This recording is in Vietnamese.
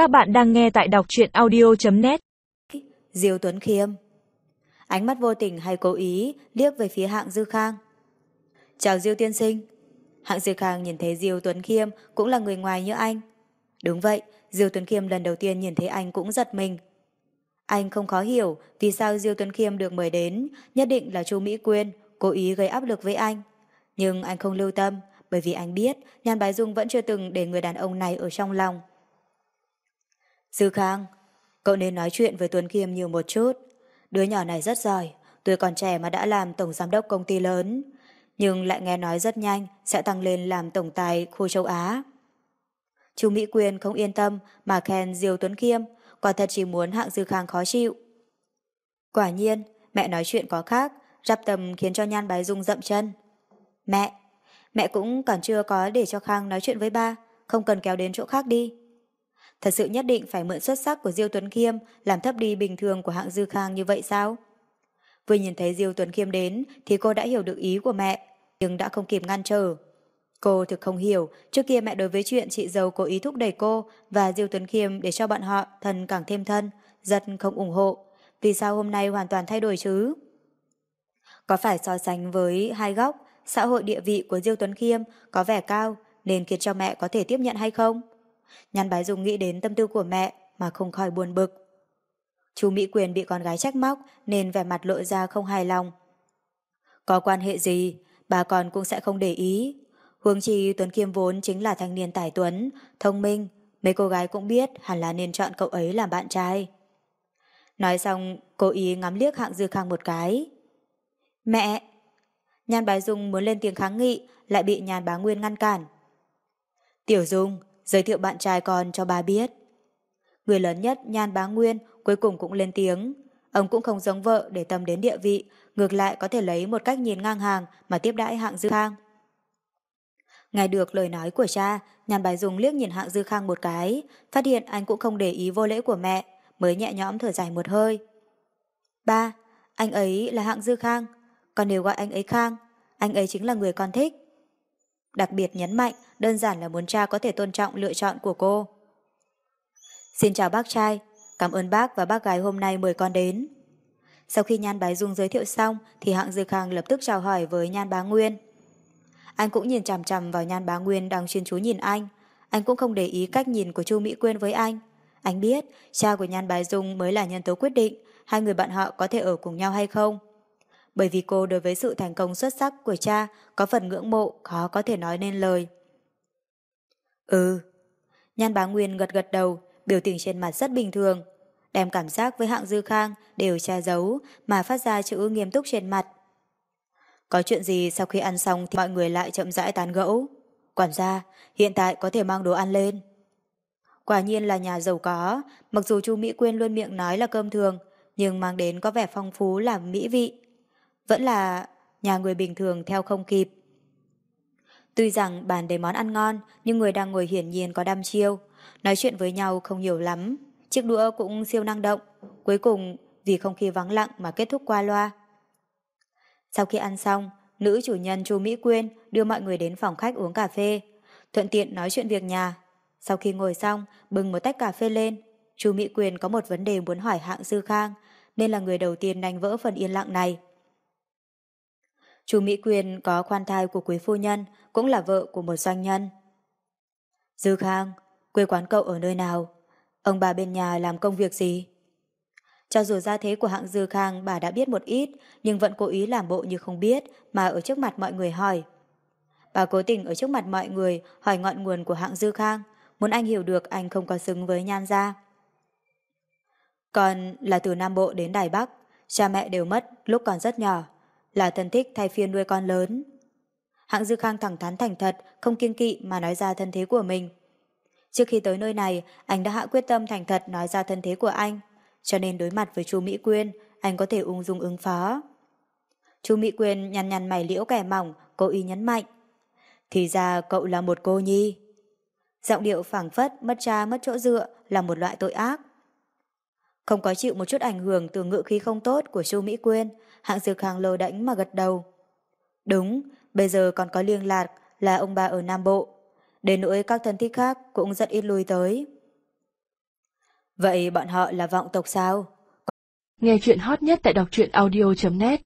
Các bạn đang nghe tại đọc truyện audio.net Diêu Tuấn Khiêm Ánh mắt vô tình hay cố ý liếc về phía hạng Dư Khang. Chào Diêu tiên sinh. Hạng Dư Khang nhìn thấy Diêu Tuấn Khiêm cũng là người ngoài như anh. Đúng vậy, Diêu Tuấn Khiêm lần đầu tiên nhìn thấy anh cũng giật mình. Anh không khó hiểu vì sao Diêu Tuấn Khiêm được mời đến, nhất định là Chu Mỹ Quyên cố ý gây áp lực với anh. Nhưng anh không lưu tâm, bởi vì anh biết Nhan Bái Dung vẫn chưa từng để người đàn ông này ở trong lòng. Dư Khang, cậu nên nói chuyện với Tuấn Kiêm nhiều một chút. Đứa nhỏ này rất giỏi, tuổi còn trẻ mà đã làm tổng giám đốc công ty lớn, nhưng lại nghe nói rất nhanh sẽ tăng lên làm tổng tài khu châu Á. Chú Mỹ Quyền không yên tâm mà khen Diêu Tuấn Kiêm, quả thật chỉ muốn hạng Dư Khang khó chịu. Quả nhiên, mẹ nói chuyện có khác, rắp tầm khiến cho Nhan Bái Dung dậm chân. Mẹ, mẹ cũng còn chưa có để cho Khang nói chuyện với ba, không cần kéo đến chỗ khác đi. Thật sự nhất định phải mượn xuất sắc của Diêu Tuấn Khiêm làm thấp đi bình thường của hạng Dư Khang như vậy sao? Vừa nhìn thấy Diêu Tuấn Khiêm đến thì cô đã hiểu được ý của mẹ, nhưng đã không kịp ngăn trở. Cô thực không hiểu, trước kia mẹ đối với chuyện chị dâu cố ý thúc đẩy cô và Diêu Tuấn Khiêm để cho bọn họ thân càng thêm thân, giật không ủng hộ. Vì sao hôm nay hoàn toàn thay đổi chứ? Có phải so sánh với hai góc, xã hội địa vị của Diêu Tuấn Khiêm có vẻ cao nên khiến cho mẹ có thể tiếp nhận hay không? Nhan Bái Dung nghĩ đến tâm tư của mẹ mà không khỏi buồn bực. Chú Mỹ Quyền bị con gái trách móc nên vẻ mặt lộ ra không hài lòng. Có quan hệ gì, bà con cũng sẽ không để ý. Hướng chi Tuấn kiêm vốn chính là thanh niên tài tuấn, thông minh, mấy cô gái cũng biết hẳn là nên chọn cậu ấy làm bạn trai. Nói xong, cô ý ngắm liếc hạng dư khang một cái. Mẹ! Nhan Bái Dung muốn lên tiếng kháng nghị, lại bị Nhan Bá Nguyên ngăn cản. Tiểu Dung, giới thiệu bạn trai con cho bà biết. Người lớn nhất Nhan Bá Nguyên cuối cùng cũng lên tiếng. Ông cũng không giống vợ để tâm đến địa vị, ngược lại có thể lấy một cách nhìn ngang hàng mà tiếp đãi hạng Dư Khang. Nghe được lời nói của cha, Nhan Bái Dung liếc nhìn hạng Dư Khang một cái, phát hiện anh cũng không để ý vô lễ của mẹ, mới nhẹ nhõm thở dài một hơi. Ba, anh ấy là hạng Dư Khang, còn nếu gọi anh ấy Khang, anh ấy chính là người con thích. Đặc biệt nhấn mạnh, đơn giản là muốn cha có thể tôn trọng lựa chọn của cô. Xin chào bác trai, cảm ơn bác và bác gái hôm nay mời con đến. Sau khi Nhan Bái Dung giới thiệu xong thì hạng Dư Khang lập tức chào hỏi với Nhan Bá Nguyên. Anh cũng nhìn chằm chằm vào Nhan Bá Nguyên đang chuyên chú nhìn anh. Anh cũng không để ý cách nhìn của Chu Mỹ Quyên với anh. Anh biết cha của Nhan Bái Dung mới là nhân tố quyết định hai người bạn họ có thể ở cùng nhau hay không. Bởi vì cô đối với sự thành công xuất sắc của cha có phần ngưỡng mộ khó có thể nói nên lời. Ừ. Nhan bá Nguyên gật gật đầu, biểu tình trên mặt rất bình thường. Đem cảm giác với hạng dư khang đều che giấu mà phát ra chữ nghiêm túc trên mặt. Có chuyện gì sau khi ăn xong thì mọi người lại chậm rãi tán gẫu. Quản gia, hiện tại có thể mang đồ ăn lên. Quả nhiên là nhà giàu có, mặc dù chu Mỹ Quyên luôn miệng nói là cơm thường, nhưng mang đến có vẻ phong phú làm mỹ vị. Vẫn là nhà người bình thường theo không kịp. Tuy rằng bàn đầy món ăn ngon, nhưng người đang ngồi hiển nhiên có đam chiêu. Nói chuyện với nhau không nhiều lắm. Chiếc đũa cũng siêu năng động. Cuối cùng, vì không khí vắng lặng mà kết thúc qua loa. Sau khi ăn xong, nữ chủ nhân chu Mỹ Quyên đưa mọi người đến phòng khách uống cà phê. Thuận tiện nói chuyện việc nhà. Sau khi ngồi xong, bưng một tách cà phê lên. chu Mỹ Quyên có một vấn đề muốn hỏi hạng Dư Khang, nên là người đầu tiên đánh vỡ phần yên lặng này. Chú Mỹ Quyên có khoan thai của quý phu nhân, cũng là vợ của một doanh nhân. Dư Khang, quê quán cậu ở nơi nào? Ông bà bên nhà làm công việc gì? Cho dù gia thế của hạng Dư Khang bà đã biết một ít, nhưng vẫn cố ý làm bộ như không biết mà ở trước mặt mọi người hỏi. Bà cố tình ở trước mặt mọi người hỏi ngọn nguồn của hạng Dư Khang, muốn anh hiểu được anh không có xứng với nhan gia. Còn là từ Nam Bộ đến Đài Bắc, cha mẹ đều mất lúc còn rất nhỏ, là thân thích thay phiên nuôi con lớn. Hạng Dư Khang thẳng thắn thành thật, không kiêng kỵ mà nói ra thân thế của mình. Trước khi tới nơi này, anh đã hạ quyết tâm thành thật nói ra thân thế của anh, cho nên đối mặt với chú Mỹ Quyên, anh có thể ung dung ứng phó. Chú Mỹ Quyên nhăn nhăn mày liễu kẻ mỏng, cố ý nhấn mạnh. Thì ra cậu là một cô nhi. Giọng điệu phảng phất, mất cha mất chỗ dựa là một loại tội ác. Không có chịu một chút ảnh hưởng từ ngự khí không tốt của Chu Mỹ Quyên, hạng dược hàng lờ đánh mà gật đầu. Đúng, bây giờ còn có liên lạc là ông bà ở Nam Bộ. Đến nỗi các thân thích khác cũng rất ít lui tới. Vậy bọn họ là vọng tộc sao? Nghe chuyện hot nhất tại đọc truyện audio.net